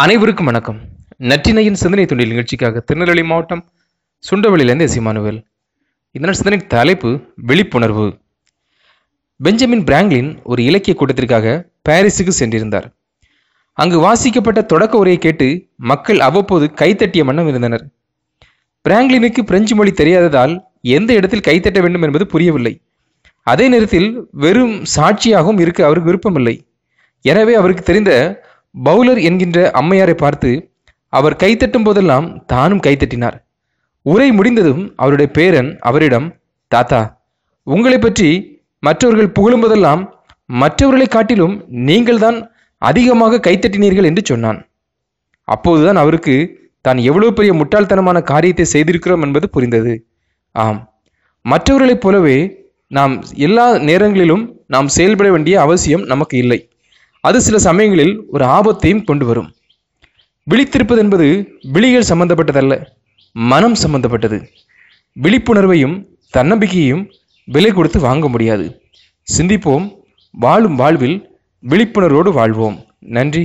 அனைவருக்கும் வணக்கம். நற்றினையின் சிந்தனை துண்டில் நிகழ்ச்சிக்காக திருநெல்வேலி மாவட்டம் சுண்டவளியிலிருந்து எசிமானுவேல் இதனால் சிந்தனை தலைப்பு விழிப்புணர்வு. பெஞ்சமின் பிராங்க்லின் ஒரு இலக்கிய கூட்டத்திற்காக பாரிஸுக்கு சென்றிருந்தார். அங்கு வாசிக்கப்பட்ட தொடக்க உரையை கேட்டு மக்கள் அவ்வப்போது கைத்தட்டிய வண்ணம் இருந்தனர். பிராங்க்லினுக்கு பிரெஞ்சு மொழி தெரியாததால் எந்த இடத்தில் கைத்தட்ட வேண்டும் என்பது புரியவில்லை. அதே நேரத்தில் வெறும் சாட்சியாகவும் இருக்க அவருக்கு விருப்பமில்லை. எனவே அவருக்கு தெரிந்த பவுலர் என்கின்ற அம்மையாரை பார்த்து அவர் கைத்தட்டும் போதெல்லாம் தானும் கைத்தட்டினார் உரை முடிந்ததும் அவருடைய பேரன் அவரிடம் தாத்தா உங்களை பற்றி மற்றவர்கள் புகழும்போதெல்லாம் மற்றவர்களை காட்டிலும் நீங்கள்தான் அதிகமாக கைத்தட்டினீர்கள் என்று சொன்னான். அப்போதுதான் அவருக்கு தான் எவ்வளவு பெரிய முட்டாள்தனமான காரியத்தை செய்திருக்கிறோம் என்பது புரிந்தது. ஆம் மற்றவர்களைப் போலவே நாம் எல்லா நேரங்களிலும் நாம் செயல்பட வேண்டிய அவசியம் நமக்கு இல்லை. அது சில சமயங்களில் ஒரு ஆபத்தையும் கொண்டு வரும். விழித்திருப்பது என்பது விழிகள் சம்பந்தப்பட்டதல்ல மனம் சம்பந்தப்பட்டது. விழிப்புணர்வையும் தன்னம்பிக்கையையும் விலை கொடுத்து வாங்க முடியாது. சிந்திப்போம் வாழும் வாழ்வில் விழிப்புணர்வோடு வாழ்வோம். நன்றி.